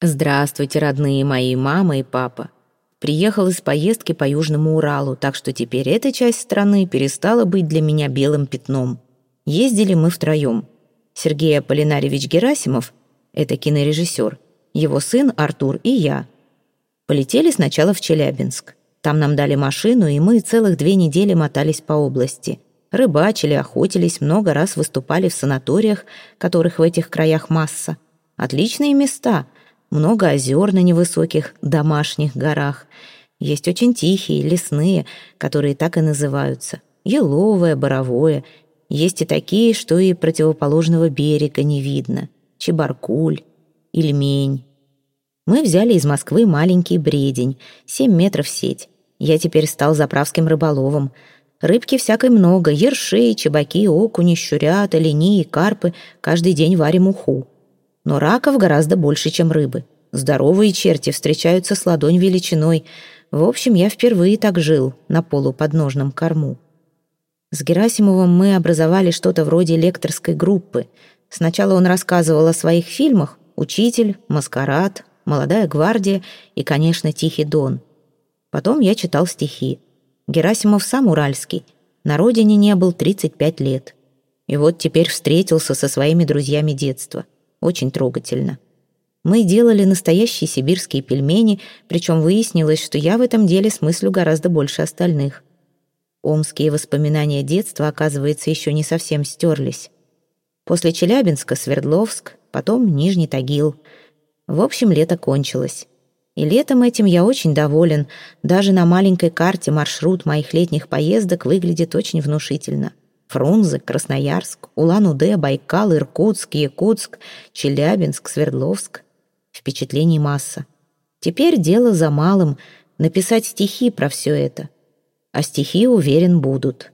Здравствуйте, родные мои мама и папа. Приехал из поездки по Южному Уралу, так что теперь эта часть страны перестала быть для меня белым пятном. Ездили мы втроем. Сергей Аполлинарьевич Герасимов, это кинорежиссер, его сын Артур и я. Полетели сначала в Челябинск. Там нам дали машину, и мы целых две недели мотались по области. Рыбачили, охотились, много раз выступали в санаториях, которых в этих краях масса. Отличные места — много озер на невысоких домашних горах. Есть очень тихие, лесные, которые так и называются. Еловое, боровое. Есть и такие, что и противоположного берега не видно. Чебаркуль, Ильмень. Мы взяли из Москвы маленький бредень, 7 метров сеть. Я теперь стал заправским рыболовом. Рыбки всякой много, ерши, чебаки, окуни, щурята, линии, карпы. Каждый день варим уху но раков гораздо больше, чем рыбы. Здоровые черти встречаются с ладонь величиной. В общем, я впервые так жил на полуподножном корму. С Герасимовым мы образовали что-то вроде лекторской группы. Сначала он рассказывал о своих фильмах «Учитель», «Маскарад», «Молодая гвардия» и, конечно, «Тихий дон». Потом я читал стихи. Герасимов сам уральский. На родине не был 35 лет. И вот теперь встретился со своими друзьями детства – очень трогательно. Мы делали настоящие сибирские пельмени, причем выяснилось, что я в этом деле смыслю гораздо больше остальных. Омские воспоминания детства, оказывается, еще не совсем стерлись. После Челябинска Свердловск, потом Нижний Тагил. В общем, лето кончилось. И летом этим я очень доволен. Даже на маленькой карте маршрут моих летних поездок выглядит очень внушительно. Фрунзе, Красноярск, Улан-Удэ, Байкал, Иркутск, Якутск, Челябинск, Свердловск. Впечатлений масса. Теперь дело за малым — написать стихи про все это. А стихи, уверен, будут.